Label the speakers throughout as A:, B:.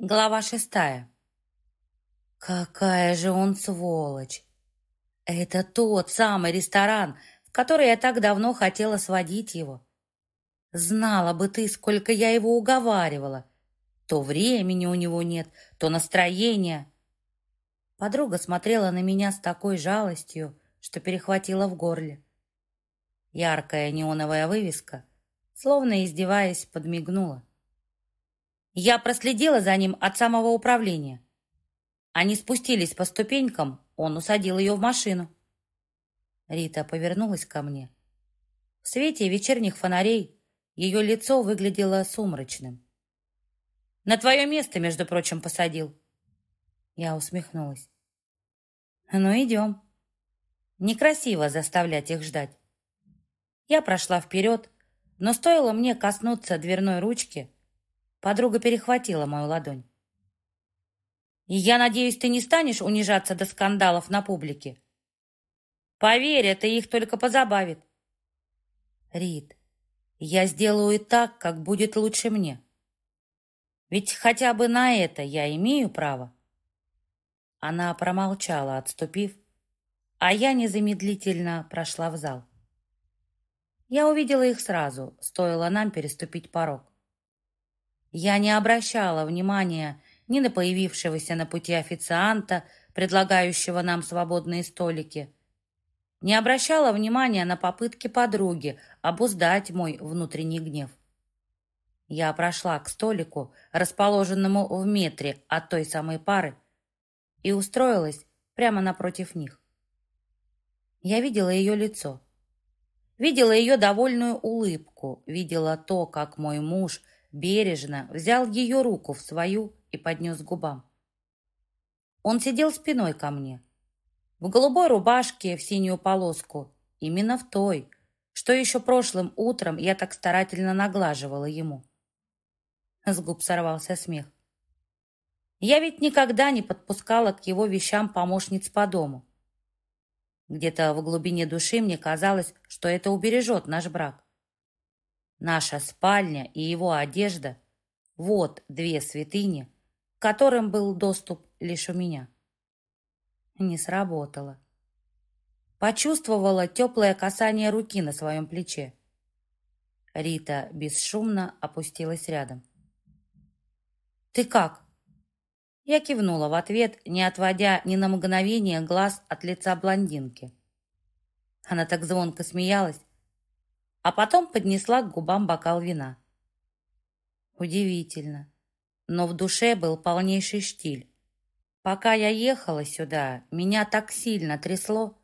A: Глава шестая. Какая же он сволочь! Это тот самый ресторан, в который я так давно хотела сводить его. Знала бы ты, сколько я его уговаривала. То времени у него нет, то настроения. Подруга смотрела на меня с такой жалостью, что перехватила в горле. Яркая неоновая вывеска, словно издеваясь, подмигнула. Я проследила за ним от самого управления. Они спустились по ступенькам, он усадил ее в машину. Рита повернулась ко мне. В свете вечерних фонарей ее лицо выглядело сумрачным. «На твое место, между прочим, посадил». Я усмехнулась. «Ну, идем». Некрасиво заставлять их ждать. Я прошла вперед, но стоило мне коснуться дверной ручки, Подруга перехватила мою ладонь. «Я надеюсь, ты не станешь унижаться до скандалов на публике?» «Поверь, это их только позабавит». «Рит, я сделаю так, как будет лучше мне. Ведь хотя бы на это я имею право». Она промолчала, отступив, а я незамедлительно прошла в зал. Я увидела их сразу, стоило нам переступить порог. Я не обращала внимания ни на появившегося на пути официанта, предлагающего нам свободные столики, не обращала внимания на попытки подруги обуздать мой внутренний гнев. Я прошла к столику, расположенному в метре от той самой пары, и устроилась прямо напротив них. Я видела ее лицо, видела ее довольную улыбку, видела то, как мой муж – бережно взял ее руку в свою и поднес к губам. Он сидел спиной ко мне, в голубой рубашке в синюю полоску, именно в той, что еще прошлым утром я так старательно наглаживала ему. С губ сорвался смех. Я ведь никогда не подпускала к его вещам помощниц по дому. Где-то в глубине души мне казалось, что это убережет наш брак. Наша спальня и его одежда — вот две святыни, к которым был доступ лишь у меня. Не сработало. Почувствовала теплое касание руки на своем плече. Рита бесшумно опустилась рядом. «Ты как?» Я кивнула в ответ, не отводя ни на мгновение глаз от лица блондинки. Она так звонко смеялась, а потом поднесла к губам бокал вина. Удивительно, но в душе был полнейший штиль. Пока я ехала сюда, меня так сильно трясло.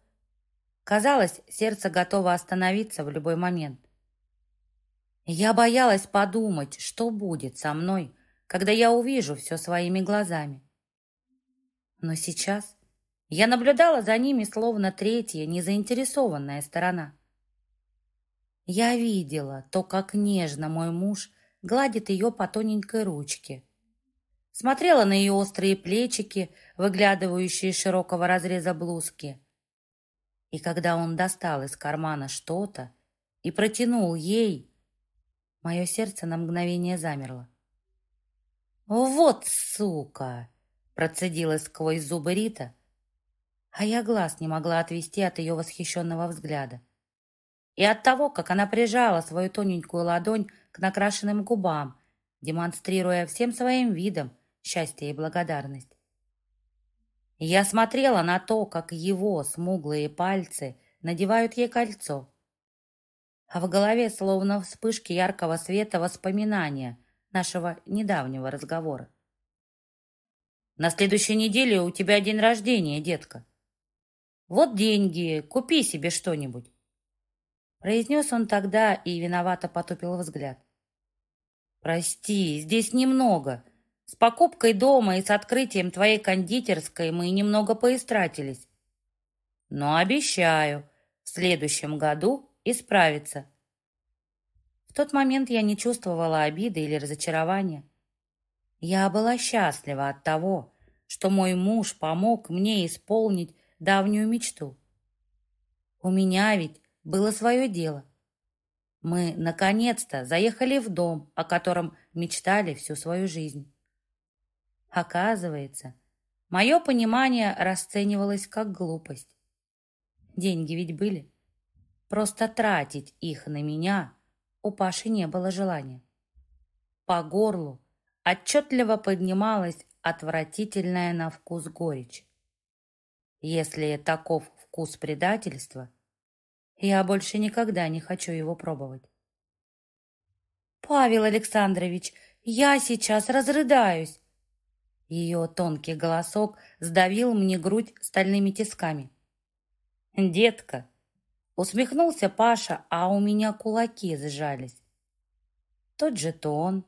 A: Казалось, сердце готово остановиться в любой момент. Я боялась подумать, что будет со мной, когда я увижу все своими глазами. Но сейчас я наблюдала за ними словно третья, незаинтересованная сторона. Я видела то, как нежно мой муж гладит ее по тоненькой ручке. Смотрела на ее острые плечики, выглядывающие из широкого разреза блузки. И когда он достал из кармана что-то и протянул ей, мое сердце на мгновение замерло. «Вот сука!» — процедила сквозь зубы Рита, а я глаз не могла отвести от ее восхищенного взгляда и от того, как она прижала свою тоненькую ладонь к накрашенным губам, демонстрируя всем своим видом счастье и благодарность. Я смотрела на то, как его смуглые пальцы надевают ей кольцо, а в голове словно вспышки яркого света воспоминания нашего недавнего разговора. «На следующей неделе у тебя день рождения, детка. Вот деньги, купи себе что-нибудь. Произнес он тогда и виновато потупил взгляд. «Прости, здесь немного. С покупкой дома и с открытием твоей кондитерской мы немного поистратились. Но обещаю, в следующем году исправиться». В тот момент я не чувствовала обиды или разочарования. Я была счастлива от того, что мой муж помог мне исполнить давнюю мечту. У меня ведь было свое дело. Мы, наконец-то, заехали в дом, о котором мечтали всю свою жизнь. Оказывается, мое понимание расценивалось как глупость. Деньги ведь были. Просто тратить их на меня у Паши не было желания. По горлу отчетливо поднималась отвратительная на вкус горечь. Если таков вкус предательства, я больше никогда не хочу его пробовать. «Павел Александрович, я сейчас разрыдаюсь!» Ее тонкий голосок сдавил мне грудь стальными тисками. «Детка!» Усмехнулся Паша, а у меня кулаки сжались. Тот же тон,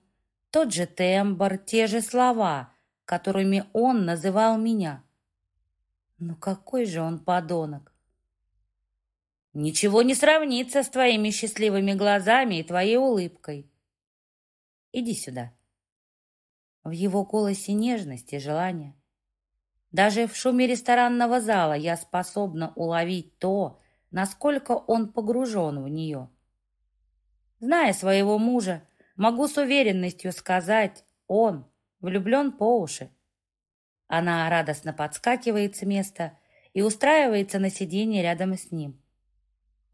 A: тот же тембр, те же слова, которыми он называл меня. Ну какой же он подонок! Ничего не сравнится с твоими счастливыми глазами и твоей улыбкой. Иди сюда. В его голосе нежность и желание. Даже в шуме ресторанного зала я способна уловить то, насколько он погружен в нее. Зная своего мужа, могу с уверенностью сказать, он влюблен по уши. Она радостно подскакивает с места и устраивается на сиденье рядом с ним.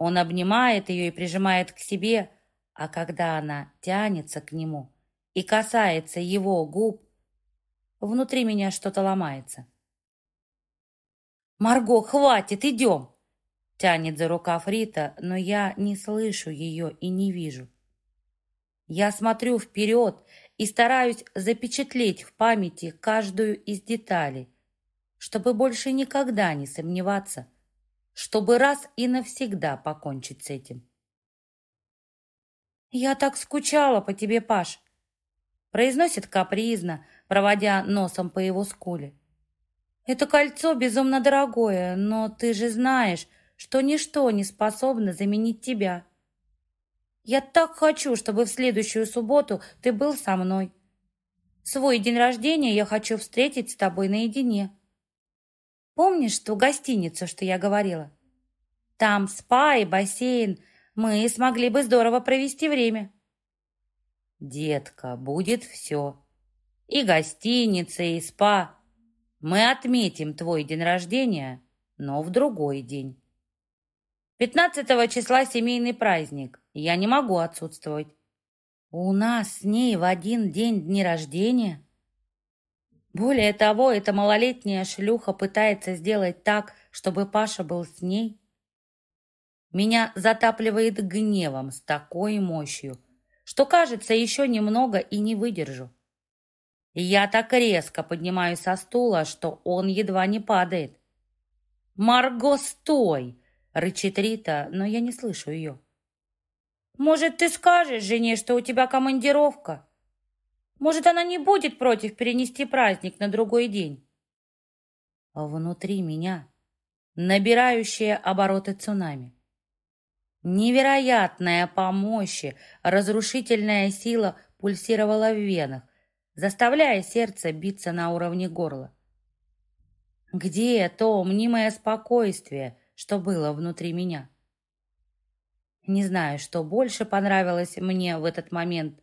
A: Он обнимает ее и прижимает к себе, а когда она тянется к нему и касается его губ, внутри меня что-то ломается. «Марго, хватит, идем!» Тянет за рукав Рита, но я не слышу ее и не вижу. Я смотрю вперед и стараюсь запечатлеть в памяти каждую из деталей, чтобы больше никогда не сомневаться, чтобы раз и навсегда покончить с этим. «Я так скучала по тебе, Паш!» произносит капризно, проводя носом по его скуле. «Это кольцо безумно дорогое, но ты же знаешь, что ничто не способно заменить тебя. Я так хочу, чтобы в следующую субботу ты был со мной. Свой день рождения я хочу встретить с тобой наедине. Помнишь ту гостиницу, что я говорила? Там спа и бассейн. Мы смогли бы здорово провести время. Детка, будет все. И гостиница, и спа. Мы отметим твой день рождения, но в другой день. 15 числа семейный праздник. Я не могу отсутствовать. У нас с ней в один день дни рождения. Более того, эта малолетняя шлюха пытается сделать так, чтобы Паша был с ней. Меня затапливает гневом с такой мощью, что, кажется, еще немного и не выдержу. Я так резко поднимаюсь со стула, что он едва не падает. «Марго, стой!» Рычит Рита, но я не слышу ее. «Может, ты скажешь жене, что у тебя командировка? Может, она не будет против перенести праздник на другой день?» А внутри меня набирающие обороты цунами. Невероятная по мощи, разрушительная сила пульсировала в венах, заставляя сердце биться на уровне горла. Где то мнимое спокойствие, что было внутри меня. Не знаю, что больше понравилось мне в этот момент.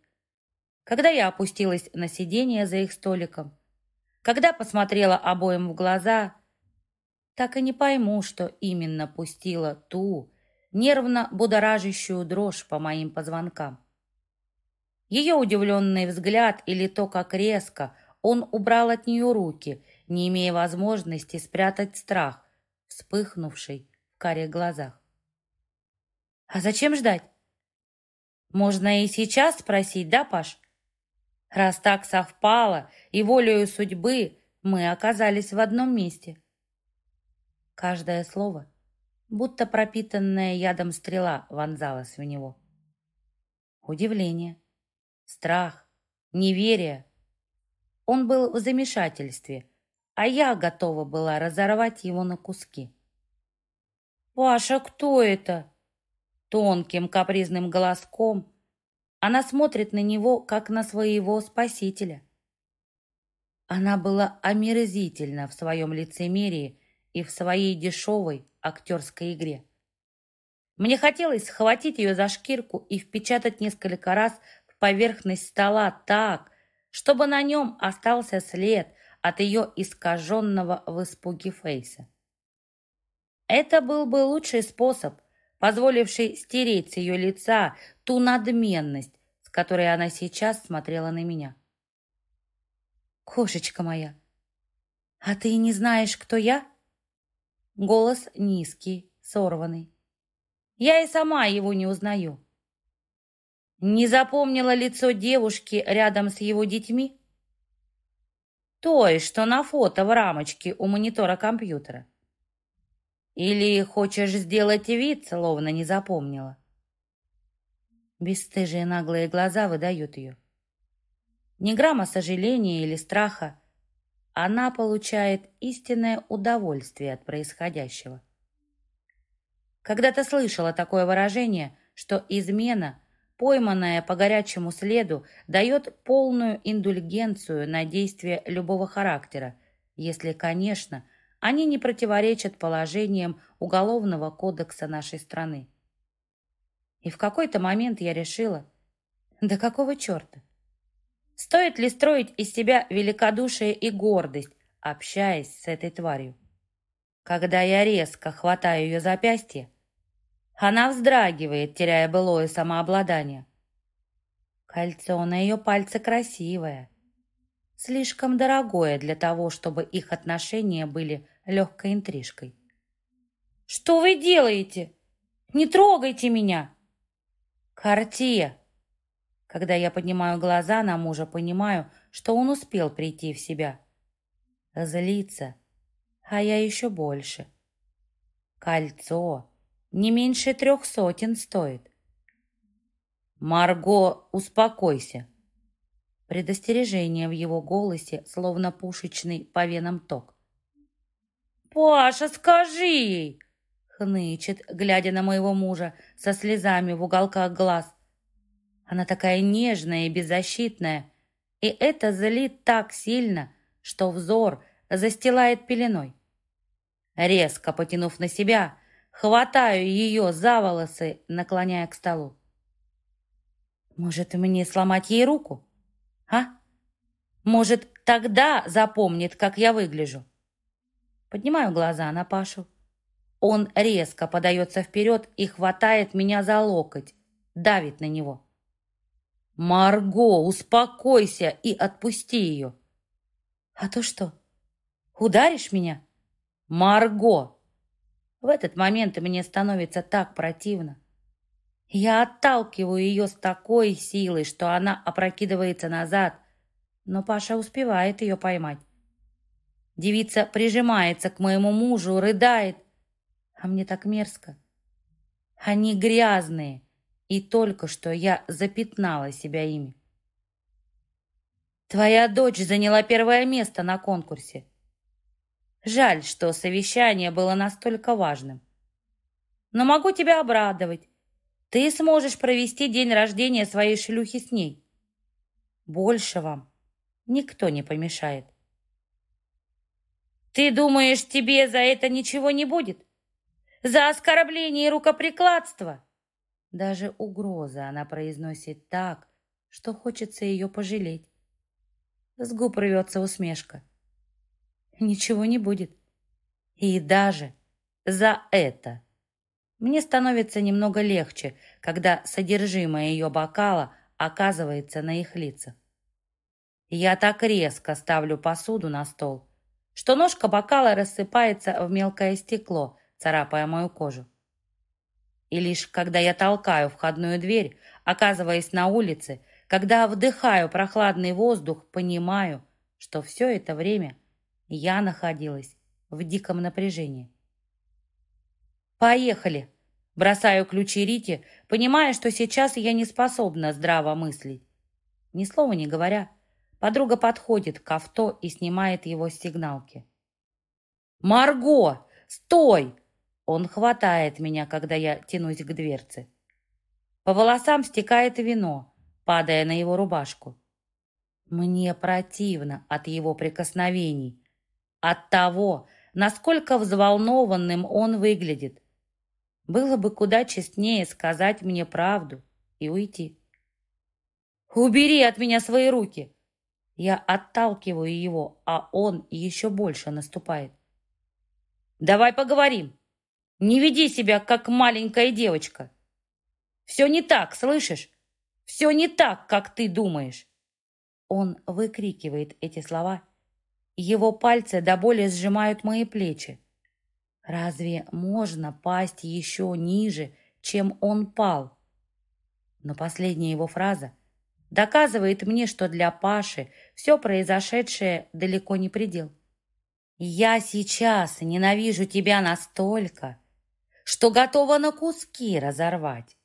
A: Когда я опустилась на сиденье за их столиком, когда посмотрела обоим в глаза, так и не пойму, что именно пустила ту нервно будоражащую дрожь по моим позвонкам. Ее удивленный взгляд или то, как резко он убрал от нее руки, не имея возможности спрятать страх, вспыхнувший в карих глазах. «А зачем ждать? Можно и сейчас спросить, да, Паш? Раз так совпало, и волею судьбы мы оказались в одном месте». Каждое слово, будто пропитанная ядом стрела, вонзалась в него. Удивление, страх, неверие. Он был в замешательстве, а я готова была разорвать его на куски. «Паша, кто это?» Тонким капризным голоском она смотрит на него, как на своего спасителя. Она была омерзительна в своем лицемерии и в своей дешевой актерской игре. Мне хотелось схватить ее за шкирку и впечатать несколько раз в поверхность стола так, чтобы на нем остался след от ее искаженного в испуге фейса. Это был бы лучший способ, позволивший стереть с ее лица ту надменность, с которой она сейчас смотрела на меня. «Кошечка моя, а ты не знаешь, кто я?» Голос низкий, сорванный. Я и сама его не узнаю. Не запомнила лицо девушки рядом с его детьми? Той, что на фото в рамочке у монитора компьютера. Или хочешь сделать вид, словно не запомнила? Бесстыжие наглые глаза выдают ее. Ни грамма сожаления или страха. Она получает истинное удовольствие от происходящего. Когда-то слышала такое выражение, что измена, пойманная по горячему следу, дает полную индульгенцию на действия любого характера, если, конечно, они не противоречат положениям Уголовного кодекса нашей страны. И в какой-то момент я решила, да какого черта? Стоит ли строить из себя великодушие и гордость, общаясь с этой тварью? Когда я резко хватаю ее запястье, она вздрагивает, теряя былое самообладание. Кольцо на ее пальце красивое, слишком дорогое для того, чтобы их отношения были легкой интрижкой. «Что вы делаете? Не трогайте меня!» «Картия!» Когда я поднимаю глаза на мужа, понимаю, что он успел прийти в себя. Злиться, а я еще больше. Кольцо не меньше трех сотен стоит. «Марго, успокойся!» Предостережение в его голосе, словно пушечный по венам ток. «Паша, скажи ей!» хнычет, глядя на моего мужа со слезами в уголках глаз. Она такая нежная и беззащитная, и это злит так сильно, что взор застилает пеленой. Резко потянув на себя, Хватаю ее за волосы, наклоняя к столу. Может, мне сломать ей руку? А? Может, тогда запомнит, как я выгляжу? Поднимаю глаза на Пашу. Он резко подается вперед и хватает меня за локоть, давит на него. «Марго, успокойся и отпусти ее!» «А то что, ударишь меня?» «Марго, в этот момент мне становится так противно. Я отталкиваю ее с такой силой, что она опрокидывается назад, но Паша успевает ее поймать. Девица прижимается к моему мужу, рыдает, а мне так мерзко. Они грязные, и только что я запятнала себя ими. Твоя дочь заняла первое место на конкурсе. Жаль, что совещание было настолько важным. Но могу тебя обрадовать. Ты сможешь провести день рождения своей шлюхи с ней. Больше вам никто не помешает. Ты думаешь, тебе за это ничего не будет? За оскорбление и рукоприкладство? Даже угроза она произносит так, что хочется ее пожалеть. С губ рвется усмешка ничего не будет. И даже за это. Мне становится немного легче, когда содержимое ее бокала оказывается на их лицах. Я так резко ставлю посуду на стол, что ножка бокала рассыпается в мелкое стекло, царапая мою кожу. И лишь когда я толкаю входную дверь, оказываясь на улице, когда вдыхаю прохладный воздух, понимаю, что все это время я находилась в диком напряжении. «Поехали!» Бросаю ключи Рите, понимая, что сейчас я не способна здраво мыслить. Ни слова не говоря, подруга подходит к авто и снимает его с сигналки. «Марго, стой!» Он хватает меня, когда я тянусь к дверце. По волосам стекает вино, падая на его рубашку. Мне противно от его прикосновений, от того, насколько взволнованным он выглядит. Было бы куда честнее сказать мне правду и уйти. «Убери от меня свои руки!» Я отталкиваю его, а он еще больше наступает. «Давай поговорим. Не веди себя, как маленькая девочка. Все не так, слышишь? Все не так, как ты думаешь». Он выкрикивает эти слова. Его пальцы до боли сжимают мои плечи. Разве можно пасть еще ниже, чем он пал? Но последняя его фраза доказывает мне, что для Паши все произошедшее далеко не предел. Я сейчас ненавижу тебя настолько, что готова на куски разорвать.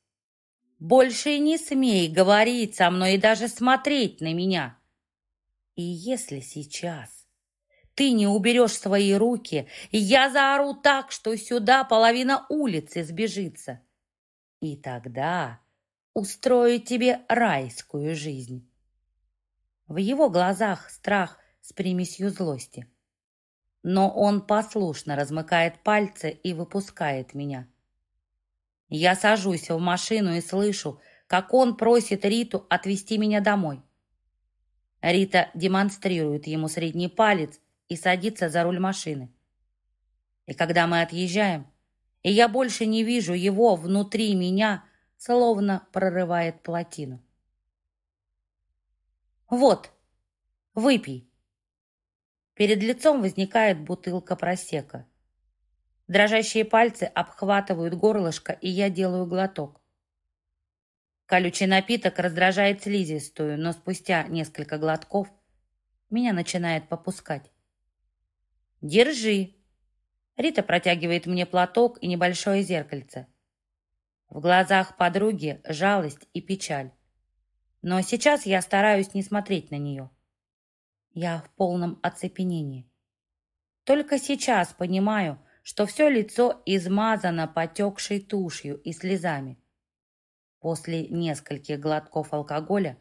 A: Больше не смей говорить со мной и даже смотреть на меня. И если сейчас ты не уберешь свои руки, я заору так, что сюда половина улицы сбежится. И тогда устрою тебе райскую жизнь. В его глазах страх с примесью злости. Но он послушно размыкает пальцы и выпускает меня. Я сажусь в машину и слышу, как он просит Риту отвезти меня домой. Рита демонстрирует ему средний палец и садится за руль машины. И когда мы отъезжаем, и я больше не вижу его внутри меня, словно прорывает плотину. «Вот, выпей». Перед лицом возникает бутылка просека. Дрожащие пальцы обхватывают горлышко, и я делаю глоток. Колючий напиток раздражает слизистую, но спустя несколько глотков меня начинает попускать. «Держи!» Рита протягивает мне платок и небольшое зеркальце. В глазах подруги жалость и печаль. Но сейчас я стараюсь не смотреть на нее. Я в полном оцепенении. Только сейчас понимаю, что все лицо измазано потекшей тушью и слезами. После нескольких глотков алкоголя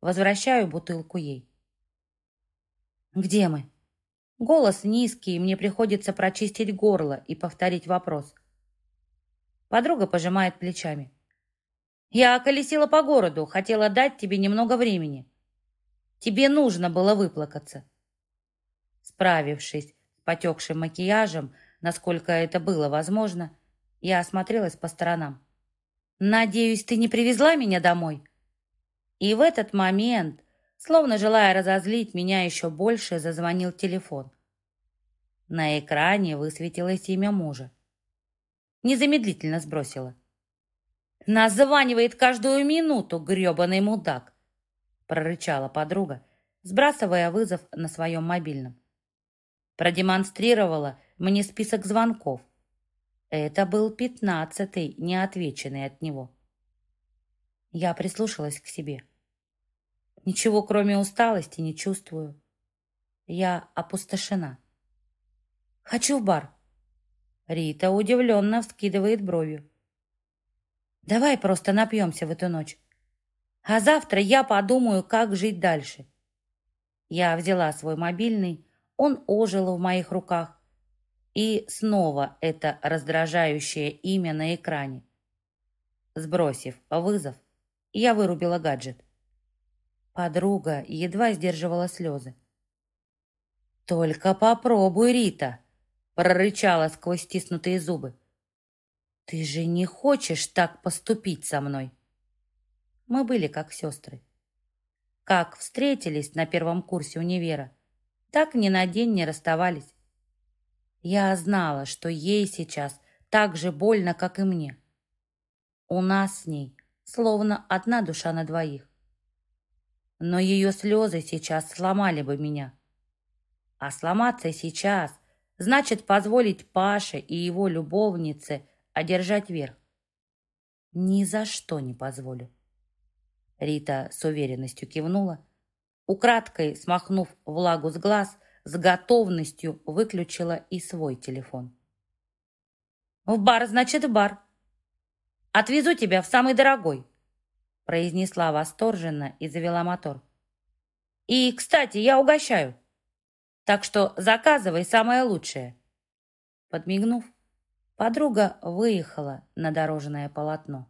A: возвращаю бутылку ей. «Где мы?» Голос низкий, мне приходится прочистить горло и повторить вопрос. Подруга пожимает плечами. «Я околесила по городу, хотела дать тебе немного времени. Тебе нужно было выплакаться». Справившись с потекшим макияжем, насколько это было возможно, я осмотрелась по сторонам. «Надеюсь, ты не привезла меня домой?» И в этот момент, словно желая разозлить меня еще больше, зазвонил телефон. На экране высветилось имя мужа незамедлительно сбросила. «Названивает каждую минуту, гребаный мудак!» прорычала подруга, сбрасывая вызов на своем мобильном. Продемонстрировала мне список звонков. Это был пятнадцатый, неотвеченный от него. Я прислушалась к себе. Ничего, кроме усталости, не чувствую. Я опустошена. «Хочу в бар», Рита удивленно вскидывает бровью. «Давай просто напьемся в эту ночь. А завтра я подумаю, как жить дальше». Я взяла свой мобильный, он ожил в моих руках. И снова это раздражающее имя на экране. Сбросив вызов, я вырубила гаджет. Подруга едва сдерживала слезы. «Только попробуй, Рита!» прорычала сквозь стиснутые зубы. «Ты же не хочешь так поступить со мной?» Мы были как сестры. Как встретились на первом курсе универа, так ни на день не расставались. Я знала, что ей сейчас так же больно, как и мне. У нас с ней словно одна душа на двоих. Но ее слезы сейчас сломали бы меня. А сломаться сейчас значит позволить Паше и его любовнице одержать верх. Ни за что не позволю. Рита с уверенностью кивнула, украдкой смахнув влагу с глаз, с готовностью выключила и свой телефон. «В бар, значит, в бар. Отвезу тебя в самый дорогой», произнесла восторженно и завела мотор. «И, кстати, я угощаю. Так что заказывай самое лучшее». Подмигнув, подруга выехала на дорожное полотно.